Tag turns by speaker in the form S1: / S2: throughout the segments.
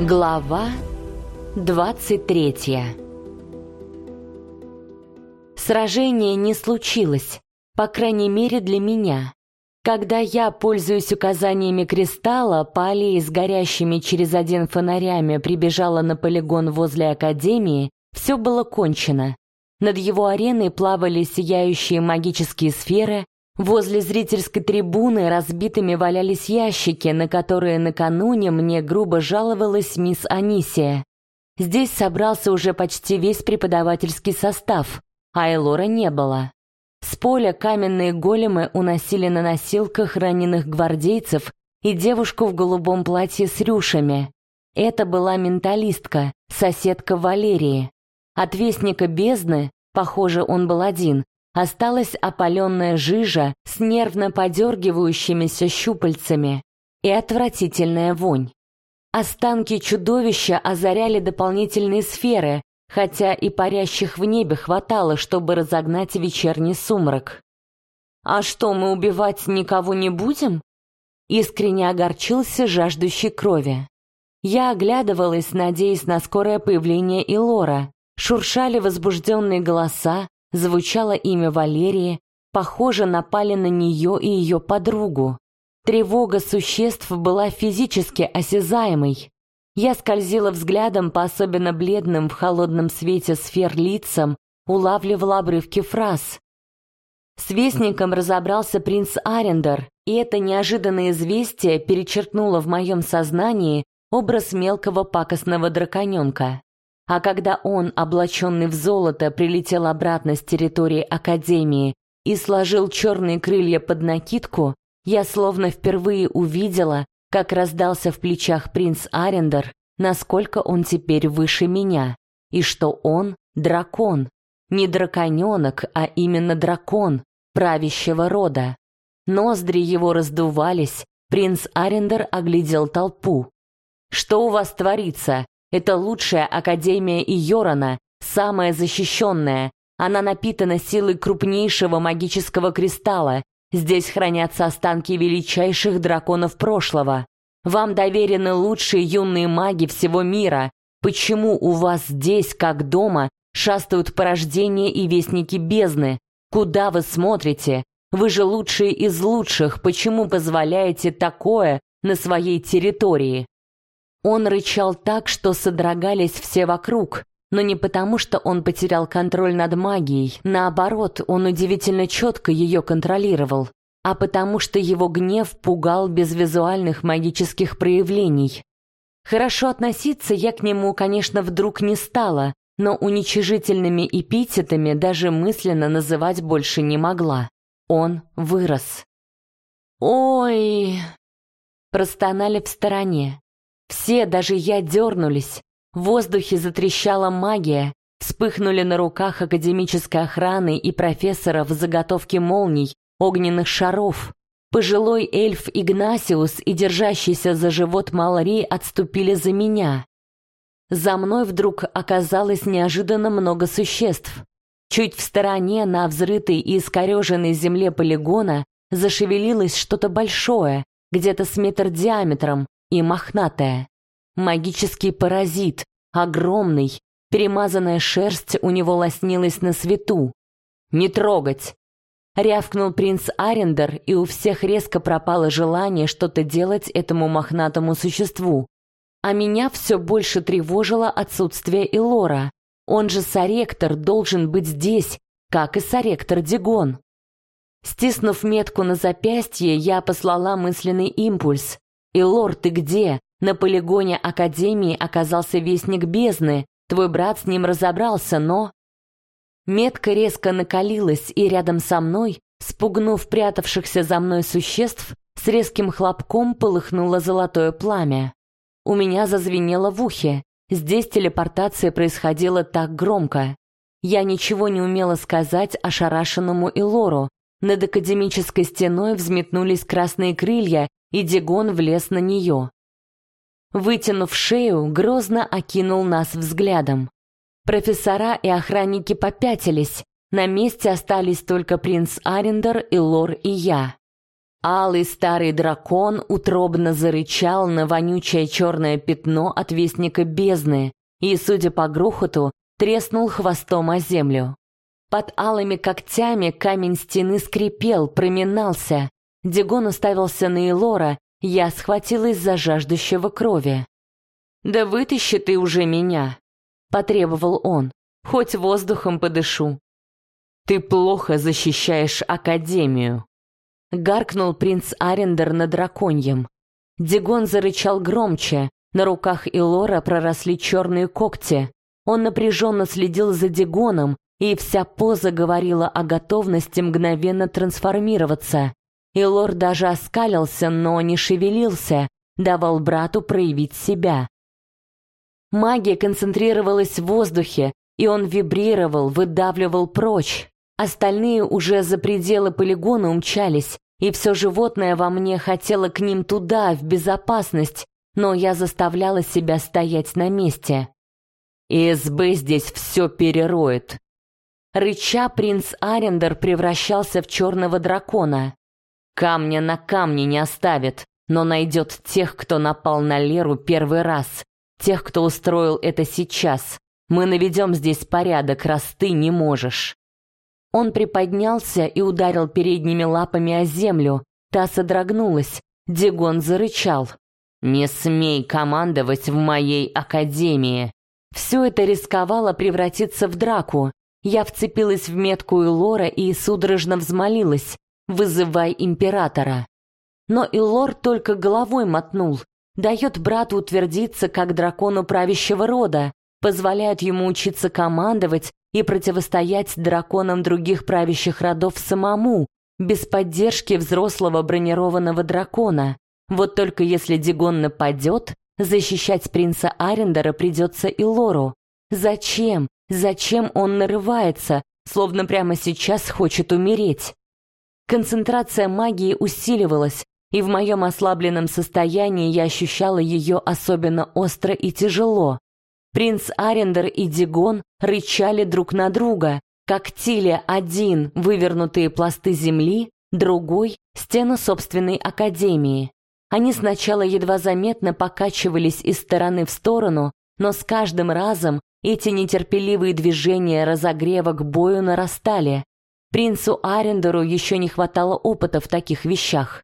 S1: Глава 23 Сражение не случилось, по крайней мере для меня. Когда я, пользуясь указаниями кристалла, по аллее с горящими через один фонарями прибежала на полигон возле Академии, все было кончено. Над его ареной плавали сияющие магические сферы, возле зрительской трибуны разбитыми валялись ящики, на которые накануне мне грубо жаловалась мисс Анисия. Здесь собрался уже почти весь преподавательский состав, а Элора не было. С поля каменные големы уносили на носилках раненых гвардейцев и девушку в голубом платье с рюшами. Это была менталистка, соседка Валерии. От вестника бездны, похоже, он был один, осталась опаленная жижа с нервно подергивающимися щупальцами и отвратительная вонь. Останки чудовища озаряли дополнительные сферы, хотя и парящих в небе хватало, чтобы разогнать вечерний сумрак. «А что, мы убивать никого не будем?» Искренне огорчился жаждущий крови. Я оглядывалась, надеясь на скорое появление Илора. Шуршали возбужденные голоса, звучало имя Валерии, похоже, напали на нее и ее подругу. Тревога существ была физически осязаемой. Я скользила взглядом по особенно бледным в холодном свете сфер лицам, улавливала обрывки фраз. С вестником разобрался принц Арендер, и это неожиданное известие перечеркнуло в моем сознании образ мелкого пакостного драконенка. А когда он, облаченный в золото, прилетел обратно с территории Академии и сложил черные крылья под накидку, я словно впервые увидела, как раздался в плечах принц Арендер, насколько он теперь выше меня, и что он дракон, не драконенок, а именно дракон правящего рода. Ноздри его раздувались, принц Арендер оглядел толпу. «Что у вас творится? Это лучшая академия Иорана, самая защищенная. Она напитана силой крупнейшего магического кристалла, Здесь хранятся останки величайших драконов прошлого. Вам доверены лучшие юные маги всего мира. Почему у вас здесь, как дома, шастают порождения и вестники бездны? Куда вы смотрите? Вы же лучшие из лучших. Почему позволяете такое на своей территории? Он рычал так, что содрогались все вокруг, но не потому, что он потерял контроль над магией, наоборот, он удивительно четко ее контролировал, а потому что его гнев пугал без визуальных магических проявлений. Хорошо относиться я к нему, конечно, вдруг не стала, но уничижительными эпитетами даже мысленно называть больше не могла. Он вырос. «Ой!» Простонали в стороне. Все, даже я, дернулись. В воздухе затрещала магия, вспыхнули на руках академической охраны и профессоров заготовки молний, огненных шаров. Пожилой эльф Игнасиус и держащийся за живот Малри отступили за меня. За мной вдруг оказалось неожиданно много существ. Чуть в стороне, на взрытой и искореженной земле полигона, зашевелилось что-то большое, где-то с метр диаметром и мохнатое. Магический паразит, огромный, перемазанная шерсть у него лоснилась на свету. «Не трогать!» Рявкнул принц Арендер, и у всех резко пропало желание что-то делать этому мохнатому существу. А меня все больше тревожило отсутствие Илора. Он же соректор должен быть здесь, как и соректор Дигон. Стиснув метку на запястье, я послала мысленный импульс. «Илор, ты где? На полигоне Академии оказался вестник бездны. Твой брат с ним разобрался, но...» Метка резко накалилась, и рядом со мной, спугнув прятавшихся за мной существ, с резким хлопком полыхнуло золотое пламя. У меня зазвенело в ухе. Здесь телепортация происходила так громко. Я ничего не умела сказать ошарашенному Илору. Над академической стеной взметнулись красные крылья, и Дигон влез на нее. Вытянув шею, грозно окинул нас взглядом. Профессора и охранники попятились. На месте остались только принц Арендер и Лор и я. Алый старый дракон утробно зарычал на вонючее черное пятно от вестника бездны и, судя по грохоту, треснул хвостом о землю. Под алыми когтями камень стены скрипел, проминался. Дигон уставился на Элора, я схватилась за жаждущего крови. «Да вытащи ты уже меня!» — потребовал он. «Хоть воздухом подышу». «Ты плохо защищаешь Академию», — гаркнул принц Арендер на драконьем. Дигон зарычал громче, на руках Илора проросли черные когти. Он напряженно следил за Дигоном, и вся поза говорила о готовности мгновенно трансформироваться. Илор даже оскалился, но не шевелился, давал брату проявить себя. Магия концентрировалась в воздухе, и он вибрировал, выдавливал прочь. Остальные уже за пределы полигона умчались, и все животное во мне хотело к ним туда, в безопасность, но я заставляла себя стоять на месте. ИСБ здесь все перероет. Рыча принц Арендер превращался в черного дракона. Камня на камне не оставит, но найдет тех, кто напал на Леру первый раз, тех, кто устроил это сейчас. Мы наведем здесь порядок, раз ты не можешь». Он приподнялся и ударил передними лапами о землю. Та содрогнулась. Дигон зарычал. «Не смей командовать в моей академии!» Все это рисковало превратиться в драку. Я вцепилась в метку Лора и судорожно взмолилась. «Вызывай императора!» Но Илор только головой мотнул дает брату утвердиться как дракону правящего рода, позволяет ему учиться командовать и противостоять драконам других правящих родов самому, без поддержки взрослого бронированного дракона. Вот только если Дигон нападет, защищать принца Арендера придется и Лору. Зачем? Зачем он нарывается, словно прямо сейчас хочет умереть? Концентрация магии усиливалась, и в моем ослабленном состоянии я ощущала ее особенно остро и тяжело. Принц Арендер и Дигон рычали друг на друга, когтили один вывернутые пласты земли, другой — стену собственной академии. Они сначала едва заметно покачивались из стороны в сторону, но с каждым разом эти нетерпеливые движения разогрева к бою нарастали. Принцу Арендеру еще не хватало опыта в таких вещах.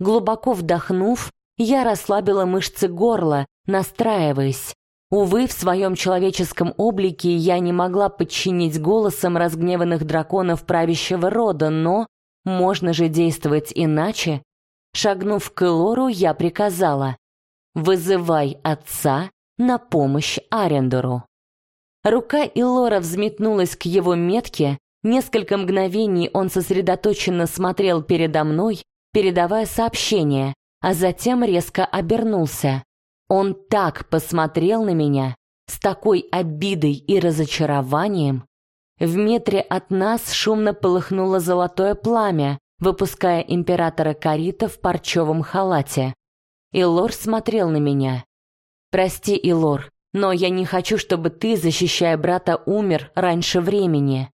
S1: Глубоко вдохнув, я расслабила мышцы горла, настраиваясь. Увы, в своем человеческом облике я не могла подчинить голосом разгневанных драконов правящего рода, но можно же действовать иначе. Шагнув к Элору, я приказала «Вызывай отца на помощь Арендору». Рука Илора взметнулась к его метке, несколько мгновений он сосредоточенно смотрел передо мной, передавая сообщение, а затем резко обернулся. Он так посмотрел на меня, с такой обидой и разочарованием. В метре от нас шумно полыхнуло золотое пламя, выпуская императора Карита в парчевом халате. Илор смотрел на меня. «Прости, Илор, но я не хочу, чтобы ты, защищая брата, умер раньше времени».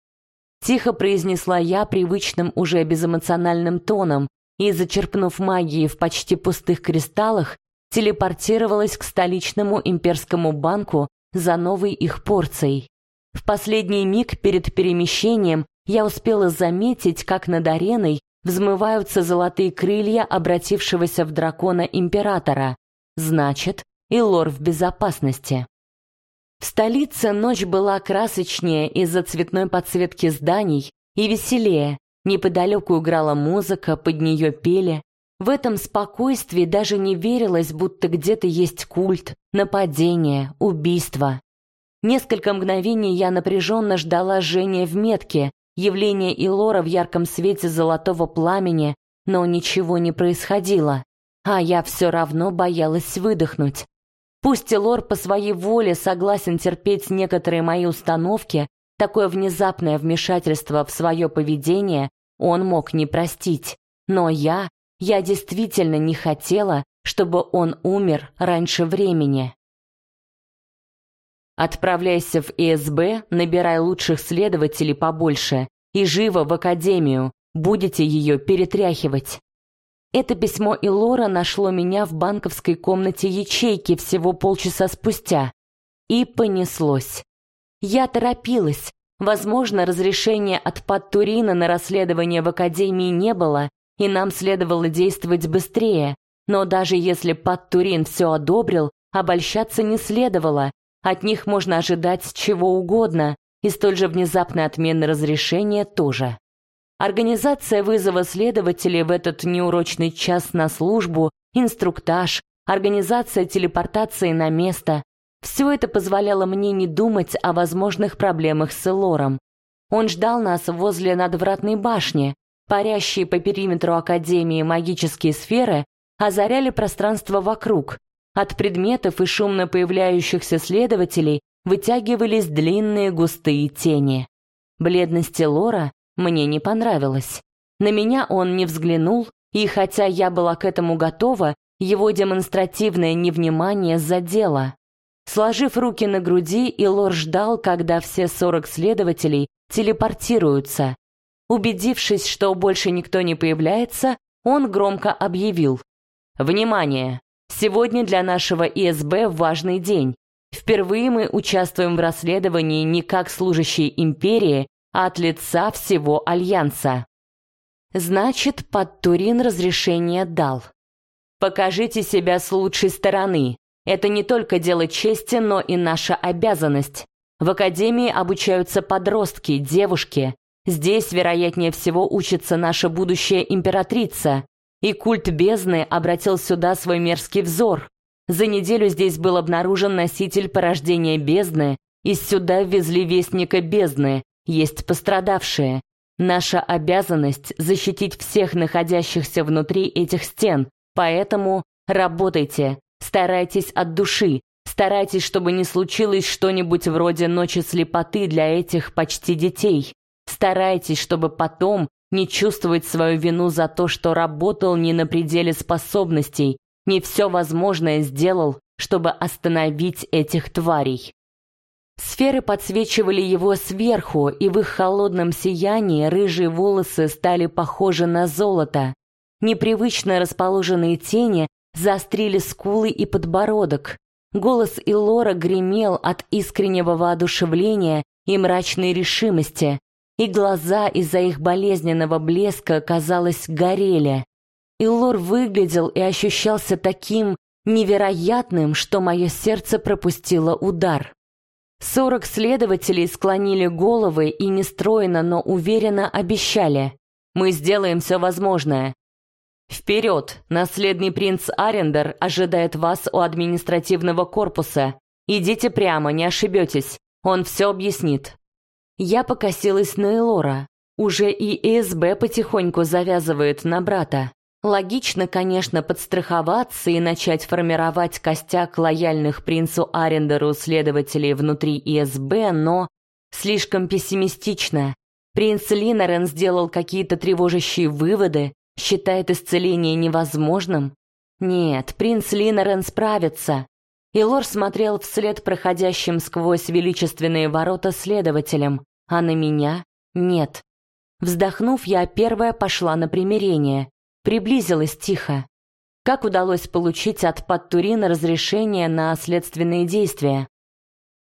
S1: Тихо произнесла я привычным уже безэмоциональным тоном, и, зачерпнув магии в почти пустых кристаллах, телепортировалась к столичному имперскому банку за новой их порцией. В последний миг перед перемещением я успела заметить, как над ареной взмываются золотые крылья обратившегося в дракона императора. Значит, и лор в безопасности. В столице ночь была красочнее из-за цветной подсветки зданий и веселее, Неподалеку играла музыка, под нее пели. В этом спокойствии даже не верилось, будто где-то есть культ, нападение, убийство. Несколько мгновений я напряженно ждала жжения в метке, явления Илора в ярком свете золотого пламени, но ничего не происходило. А я все равно боялась выдохнуть. Пусть Илор по своей воле согласен терпеть некоторые мои установки, такое внезапное вмешательство в свое поведение он мог не простить, но я, я действительно не хотела, чтобы он умер раньше времени. Отправляйся в ИСБ, набирай лучших следователей побольше и живо в академию, будете ее перетряхивать. Это письмо Илора нашло меня в банковской комнате ячейки всего полчаса спустя. И понеслось. Я торопилась. Возможно, разрешения от Паттурина на расследование в Академии не было, и нам следовало действовать быстрее. Но даже если Паттурин все одобрил, обольщаться не следовало. От них можно ожидать чего угодно, и столь же внезапной отмены разрешения тоже. Организация вызова следователей в этот неурочный час на службу, инструктаж, организация телепортации на место – все это позволяло мне не думать о возможных проблемах с Элором. Он ждал нас возле надвратной башни. Парящие по периметру Академии магические сферы озаряли пространство вокруг. От предметов и шумно появляющихся следователей вытягивались длинные густые тени. Бледность Лора мне не понравилось. На меня он не взглянул, и хотя я была к этому готова, его демонстративное невнимание задело. Сложив руки на груди, Илор ждал, когда все сорок следователей телепортируются. Убедившись, что больше никто не появляется, он громко объявил. «Внимание! Сегодня для нашего ИСБ важный день. Впервые мы участвуем в расследовании не как служащие империи, от лица всего Альянса. Значит, под Турин разрешение дал. Покажите себя с лучшей стороны. Это не только дело чести, но и наша обязанность. В академии обучаются подростки, девушки. Здесь, вероятнее всего, учится наша будущая императрица. И культ бездны обратил сюда свой мерзкий взор. За неделю здесь был обнаружен носитель порождения бездны, и сюда ввезли вестника бездны, есть пострадавшие. Наша обязанность защитить всех находящихся внутри этих стен, поэтому работайте, старайтесь от души, старайтесь, чтобы не случилось что-нибудь вроде ночи слепоты для этих почти детей. Старайтесь, чтобы потом не чувствовать свою вину за то, что работал не на пределе способностей, не все возможное сделал, чтобы остановить этих тварей. Сферы подсвечивали его сверху, и в их холодном сиянии рыжие волосы стали похожи на золото. Непривычно расположенные тени заострили скулы и подбородок. Голос Илора гремел от искреннего воодушевления и мрачной решимости, и глаза из-за их болезненного блеска, казалось, горели. Илор выглядел и ощущался таким невероятным, что мое сердце пропустило удар. Сорок следователей склонили головы и нестройно, но уверенно обещали. «Мы сделаем все возможное». «Вперед! Наследный принц Арендер ожидает вас у административного корпуса. Идите прямо, не ошибетесь. Он все объяснит». Я покосилась на Элора. Уже и СБ потихоньку завязывает на брата. Логично, конечно, подстраховаться и начать формировать костяк лояльных принцу Арендеру следователей внутри ИСБ, но слишком пессимистично. Принц Линорен сделал какие-то тревожащие выводы, считает исцеление невозможным. Нет, принц Линорен справится. И Лор смотрел вслед проходящим сквозь величественные ворота следователям, а на меня нет. Вздохнув, я первая пошла на примирение. Приблизилась тихо. Как удалось получить от Паттурина разрешение на следственные действия?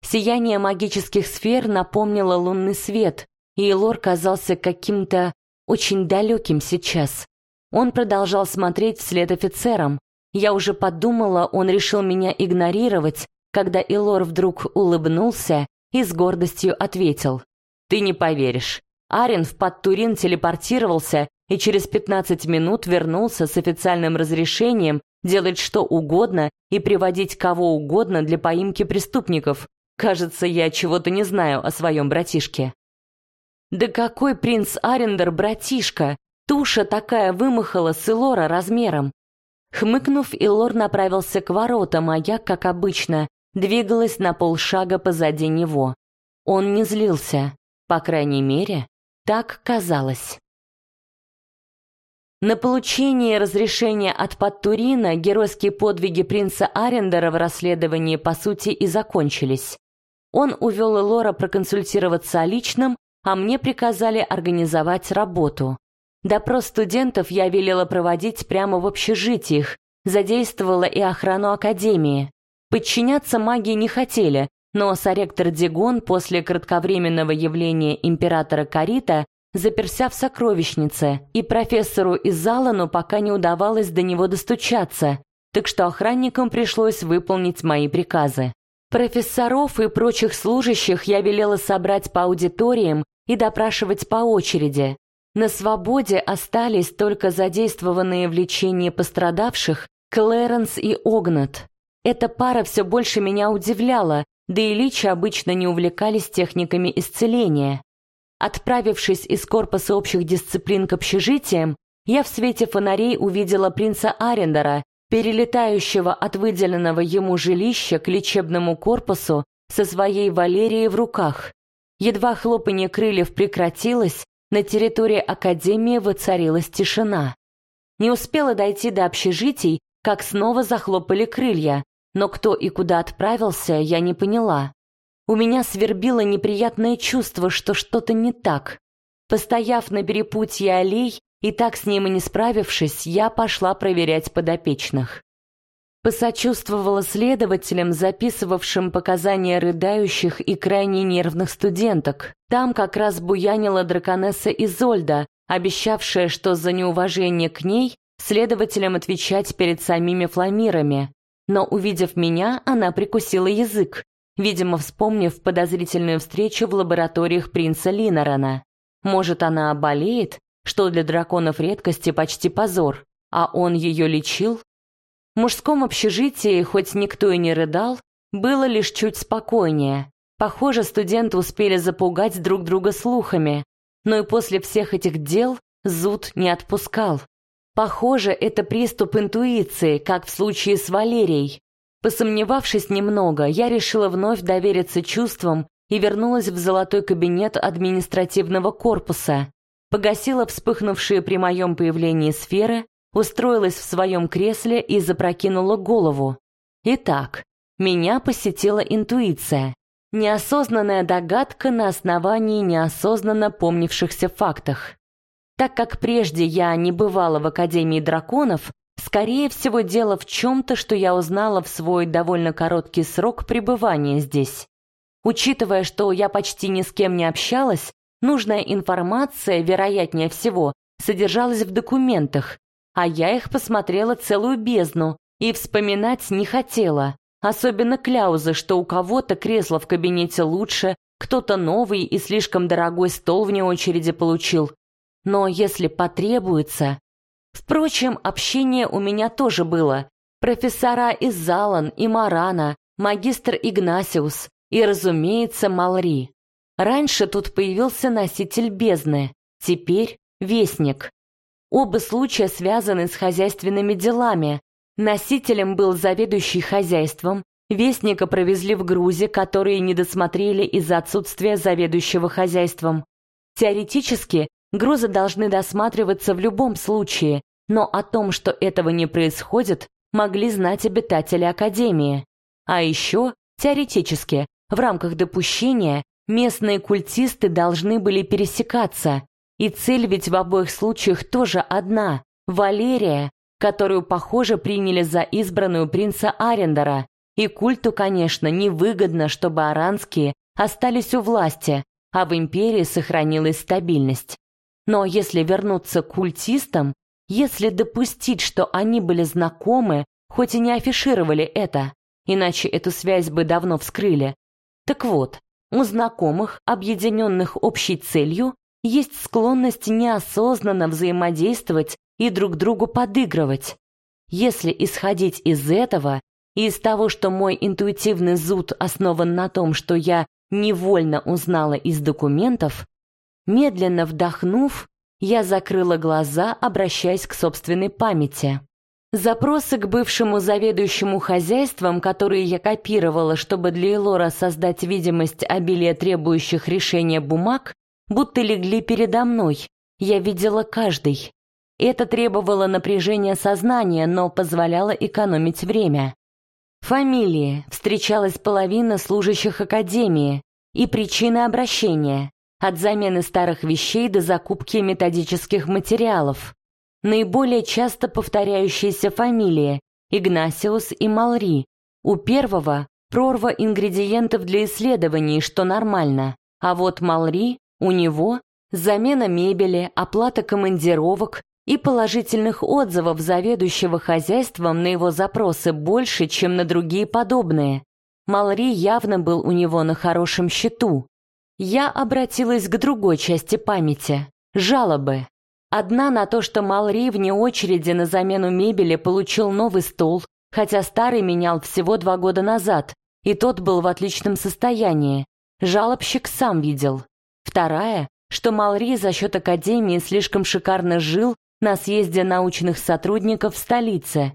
S1: Сияние магических сфер напомнило лунный свет, и Лор казался каким-то очень далеким сейчас. Он продолжал смотреть вслед офицерам. Я уже подумала, он решил меня игнорировать, когда Илор вдруг улыбнулся и с гордостью ответил. «Ты не поверишь. Арен в Подтурин телепортировался и через 15 минут вернулся с официальным разрешением делать что угодно и приводить кого угодно для поимки преступников. Кажется, я чего-то не знаю о своем братишке. Да какой принц Арендер братишка? Туша такая вымахала с Илора размером. Хмыкнув, Илор направился к воротам, а я, как обычно, двигалась на полшага позади него. Он не злился, по крайней мере, так казалось. На получение разрешения от Паттурина геройские подвиги принца Арендера в расследовании по сути и закончились. Он увел Элора проконсультироваться о личном, а мне приказали организовать работу. Допрос студентов я велела проводить прямо в общежитиях, задействовала и охрану академии. Подчиняться магии не хотели, но соректор Дигон после кратковременного явления императора Карита заперся в сокровищнице, и профессору Изалану пока не удавалось до него достучаться, так что охранникам пришлось выполнить мои приказы. Профессоров и прочих служащих я велела собрать по аудиториям и допрашивать по очереди. На свободе остались только задействованные в лечении пострадавших Клэренс и Огнат. Эта пара все больше меня удивляла, да и личи обычно не увлекались техниками исцеления. Отправившись из корпуса общих дисциплин к общежитиям, я в свете фонарей увидела принца Арендера, перелетающего от выделенного ему жилища к лечебному корпусу со своей Валерией в руках. Едва хлопанье крыльев прекратилось, на территории Академии воцарилась тишина. Не успела дойти до общежитий, как снова захлопали крылья, но кто и куда отправился, я не поняла. У меня свербило неприятное чувство, что что-то не так. Постояв на перепутье аллей и так с ним и не справившись, я пошла проверять подопечных. Посочувствовала следователям, записывавшим показания рыдающих и крайне нервных студенток. Там как раз буянила драконесса Изольда, обещавшая, что за неуважение к ней следователям отвечать перед самими фламирами. Но, увидев меня, она прикусила язык, видимо, вспомнив подозрительную встречу в лабораториях принца Линорана. Может, она болеет, что для драконов редкости почти позор, а он ее лечил? В мужском общежитии, хоть никто и не рыдал, было лишь чуть спокойнее. Похоже, студенты успели запугать друг друга слухами, но и после всех этих дел зуд не отпускал. Похоже, это приступ интуиции, как в случае с Валерией. Посомневавшись немного, я решила вновь довериться чувствам и вернулась в золотой кабинет административного корпуса. Погасила вспыхнувшие при моем появлении сферы, устроилась в своем кресле и запрокинула голову. Итак, меня посетила интуиция. Неосознанная догадка на основании неосознанно помнившихся фактах. Так как прежде я не бывала в Академии драконов, скорее всего дело в чем-то, что я узнала в свой довольно короткий срок пребывания здесь. Учитывая, что я почти ни с кем не общалась, нужная информация, вероятнее всего, содержалась в документах, а я их посмотрела целую бездну и вспоминать не хотела. Особенно кляузы, что у кого-то кресло в кабинете лучше, кто-то новый и слишком дорогой стол вне очереди получил. Но если потребуется... Впрочем, общение у меня тоже было. Профессора из Залан и Марана, магистр Игнасиус и, разумеется, Малри. Раньше тут появился носитель бездны, теперь вестник. Оба случая связаны с хозяйственными делами. Носителем был заведующий хозяйством, вестника провезли в грузе, которые не досмотрели из-за отсутствия заведующего хозяйством. Теоретически, грузы должны досматриваться в любом случае, но о том, что этого не происходит, могли знать обитатели Академии. А еще, теоретически, в рамках допущения местные культисты должны были пересекаться, и цель ведь в обоих случаях тоже одна — Валерия, которую, похоже, приняли за избранную принца Арендера. И культу, конечно, невыгодно, чтобы аранские остались у власти, а в империи сохранилась стабильность. Но если вернуться к культистам, если допустить, что они были знакомы, хоть и не афишировали это, иначе эту связь бы давно вскрыли. Так вот, у знакомых, объединенных общей целью, есть склонность неосознанно взаимодействовать и друг другу подыгрывать. Если исходить из этого и из того, что мой интуитивный зуд основан на том, что я невольно узнала из документов, медленно вдохнув, я закрыла глаза, обращаясь к собственной памяти. Запросы к бывшему заведующему хозяйством, которые я копировала, чтобы для Элора создать видимость обилия требующих решения бумаг, будто легли передо мной. Я видела каждый. Это требовало напряжения сознания, но позволяло экономить время. Фамилии. Встречалась половина служащих академии. И причины обращения. От замены старых вещей до закупки методических материалов. Наиболее часто повторяющиеся фамилии Игнасиус и Малри. У первого прорва ингредиентов для исследований, что нормально, а вот Малри, у него замена мебели, оплата командировок и положительных отзывов заведующего хозяйством на его запросы больше, чем на другие подобные. Малри явно был у него на хорошем счету. Я обратилась к другой части памяти – жалобы. Одна на то, что Малри вне очереди на замену мебели получил новый стол, хотя старый менял всего два года назад, и тот был в отличном состоянии. Жалобщик сам видел. Вторая, что Малри за счет Академии слишком шикарно жил на съезде научных сотрудников в столице.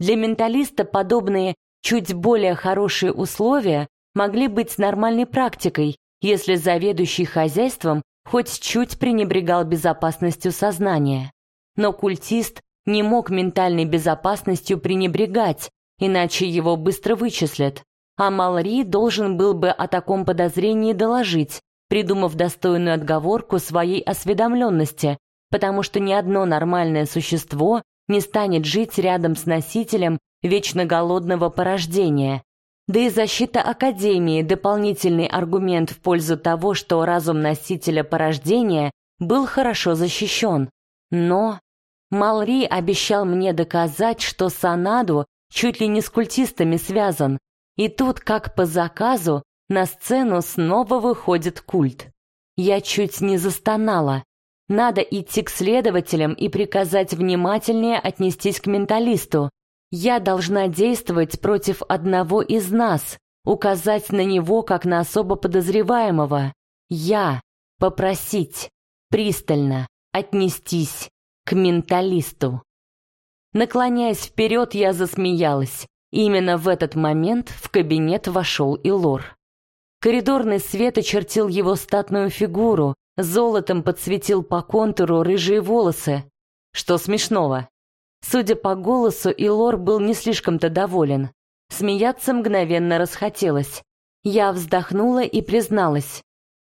S1: Для менталиста подобные чуть более хорошие условия могли быть нормальной практикой, если заведующий хозяйством хоть чуть пренебрегал безопасностью сознания. Но культист не мог ментальной безопасностью пренебрегать, иначе его быстро вычислят. А Малри должен был бы о таком подозрении доложить, придумав достойную отговорку своей осведомленности, потому что ни одно нормальное существо не станет жить рядом с носителем вечно голодного порождения, да и защита Академии – дополнительный аргумент в пользу того, что разум носителя порождения был хорошо защищен. Но Малри обещал мне доказать, что Санаду чуть ли не с культистами связан, и тут, как по заказу, на сцену снова выходит культ. Я чуть не застонала. Надо идти к следователям и приказать внимательнее отнестись к менталисту, я должна действовать против одного из нас, указать на него как на особо подозреваемого. Я попросить пристально отнестись к менталисту. Наклоняясь вперед, я засмеялась. Именно в этот момент в кабинет вошел и Лор. Коридорный свет очертил его статную фигуру, золотом подсветил по контуру рыжие волосы. Что смешного? Судя по голосу, Илор был не слишком-то доволен. Смеяться мгновенно расхотелось. Я вздохнула и призналась.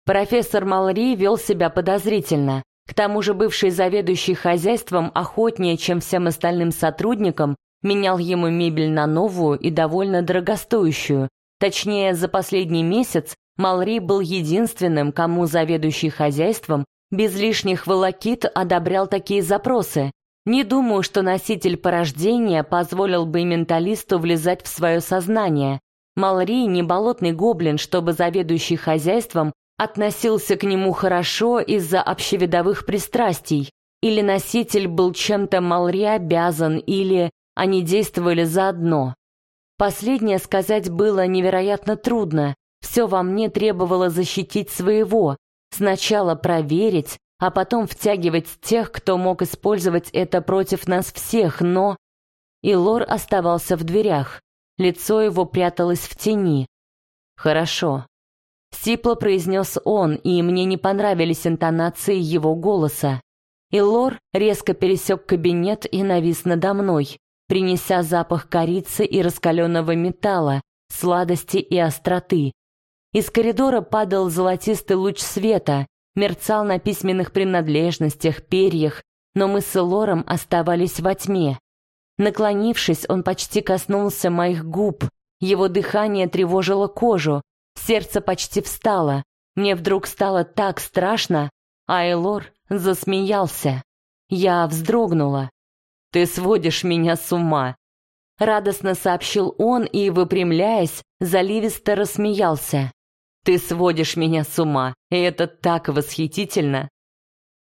S1: Профессор Малри вел себя подозрительно. К тому же бывший заведующий хозяйством охотнее, чем всем остальным сотрудникам, менял ему мебель на новую и довольно дорогостоящую. Точнее, за последний месяц Малри был единственным, кому заведующий хозяйством без лишних волокит одобрял такие запросы, не думаю, что носитель порождения позволил бы менталисту влезать в свое сознание. Малри не болотный гоблин, чтобы заведующий хозяйством относился к нему хорошо из-за общевидовых пристрастий. Или носитель был чем-то Малри обязан, или они действовали заодно. Последнее сказать было невероятно трудно. Все во мне требовало защитить своего. Сначала проверить, а потом втягивать тех, кто мог использовать это против нас всех, но... И Лор оставался в дверях. Лицо его пряталось в тени. «Хорошо». Сипло произнес он, и мне не понравились интонации его голоса. И Лор резко пересек кабинет и навис надо мной, принеся запах корицы и раскаленного металла, сладости и остроты. Из коридора падал золотистый луч света, мерцал на письменных принадлежностях, перьях, но мы с Лором оставались во тьме. Наклонившись, он почти коснулся моих губ. Его дыхание тревожило кожу, сердце почти встало. Мне вдруг стало так страшно, а Элор засмеялся. Я вздрогнула. «Ты сводишь меня с ума!» Радостно сообщил он и, выпрямляясь, заливисто рассмеялся. Ты сводишь меня с ума, и это так восхитительно.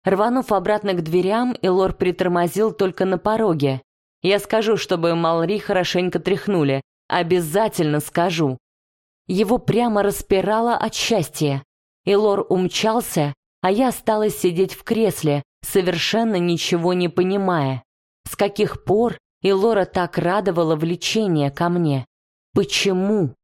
S1: Рванув обратно к дверям, Элор притормозил только на пороге. Я скажу, чтобы Малри хорошенько тряхнули. Обязательно скажу. Его прямо распирало от счастья. Элор умчался, а я осталась сидеть в кресле, совершенно ничего не понимая. С каких пор Элора так радовало влечение ко мне? Почему?